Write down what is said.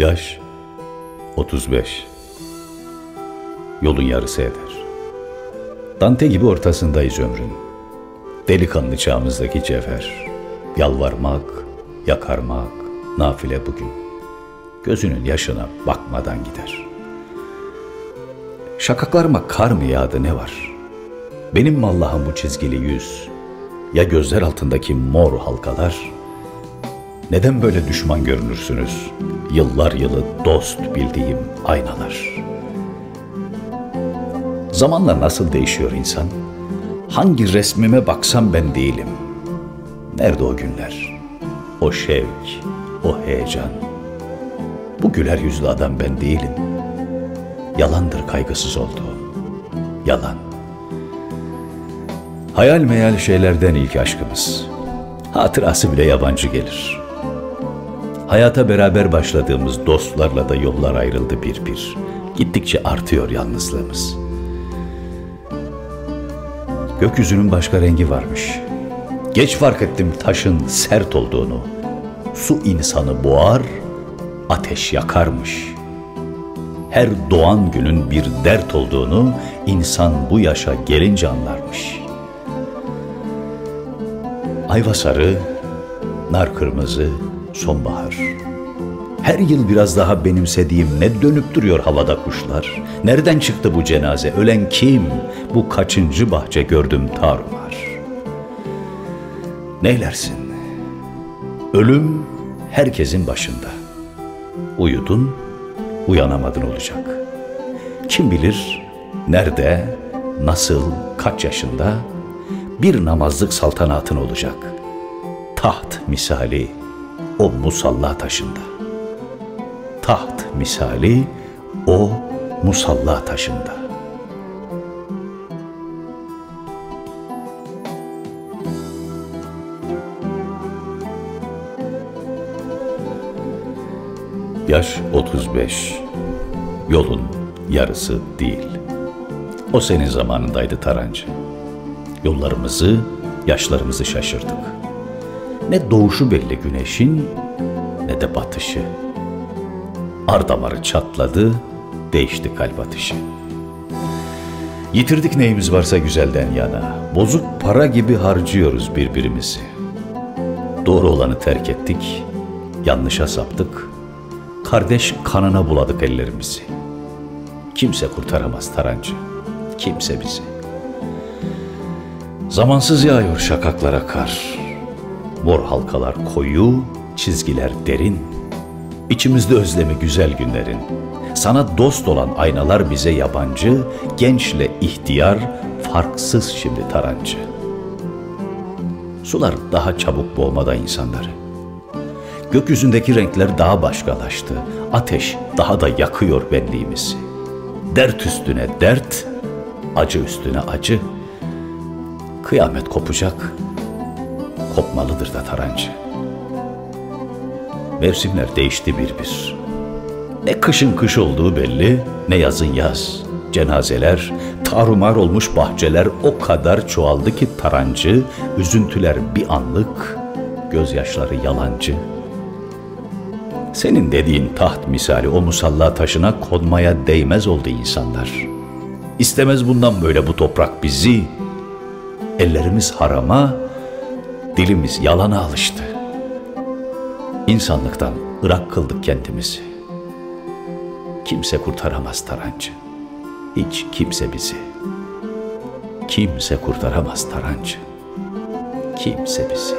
Yaş 35. Yolun yarısı eder. Dante gibi ortasındayız ömrün. Delikanlı çağımızdaki cevher. Yalvarmak, yakarmak, nafile bugün. Gözünün yaşına bakmadan gider. Şakaklarıma kar mı yağdı ne var? Benim mi Allah'ım bu çizgili yüz? Ya gözler altındaki mor halkalar? Neden böyle düşman görünürsünüz? Yıllar yılı dost bildiğim aynalar. Zamanla nasıl değişiyor insan? Hangi resmime baksam ben değilim. Nerede o günler? O şevk, o heyecan. Bu güler yüzlü adam ben değilim. Yalandır kaygısız olduğum. Yalan. Hayal meyal şeylerden ilk aşkımız. Hatırası bile yabancı gelir. Hayata beraber başladığımız dostlarla da yollar ayrıldı bir bir. Gittikçe artıyor yalnızlığımız. Gökyüzünün başka rengi varmış. Geç fark ettim taşın sert olduğunu. Su insanı boğar, ateş yakarmış. Her doğan günün bir dert olduğunu insan bu yaşa gelince anlarmış. Ayva sarı, nar kırmızı, sonbahar. Her yıl biraz daha benimsediğim ne dönüp duruyor havada kuşlar. Nereden çıktı bu cenaze? Ölen kim? Bu kaçıncı bahçe gördüm tarumar. Neylersin? Ölüm herkesin başında. Uyudun, uyanamadın olacak. Kim bilir nerede, nasıl, kaç yaşında bir namazlık saltanatın olacak. Taht misali o musalla taşında. Taht misali o musalla taşında. Yaş 35. Yolun yarısı değil. O senin zamanındaydı Tarancı. Yollarımızı, yaşlarımızı şaşırdık. Ne doğuşu belli güneşin ne de batışı. Ar damarı çatladı, değişti kalp atışı. Yitirdik neyimiz varsa güzelden yana. Bozuk para gibi harcıyoruz birbirimizi. Doğru olanı terk ettik, yanlışa saptık. Kardeş kanına buladık ellerimizi. Kimse kurtaramaz Tarancı, kimse bizi. Zamansız yağıyor şakaklara kar. Mor halkalar koyu, çizgiler derin. İçimizde özlemi güzel günlerin. Sana dost olan aynalar bize yabancı, gençle ihtiyar, farksız şimdi tarancı. Sular daha çabuk boğmada insanları. Gökyüzündeki renkler daha başkalaştı. Ateş daha da yakıyor benliğimizi. Dert üstüne dert, acı üstüne acı. Kıyamet kopacak, kopmalıdır da tarancı. Mevsimler değişti bir bir. Ne kışın kış olduğu belli, ne yazın yaz. Cenazeler, tarumar olmuş bahçeler o kadar çoğaldı ki tarancı, üzüntüler bir anlık, gözyaşları yalancı. Senin dediğin taht misali o musalla taşına konmaya değmez oldu insanlar. İstemez bundan böyle bu toprak bizi. Ellerimiz harama, dilimiz yalana alıştı. İnsanlıktan ırak kıldık kendimizi. Kimse kurtaramaz Tarancı. Hiç kimse bizi. Kimse kurtaramaz Tarancı. Kimse bizi.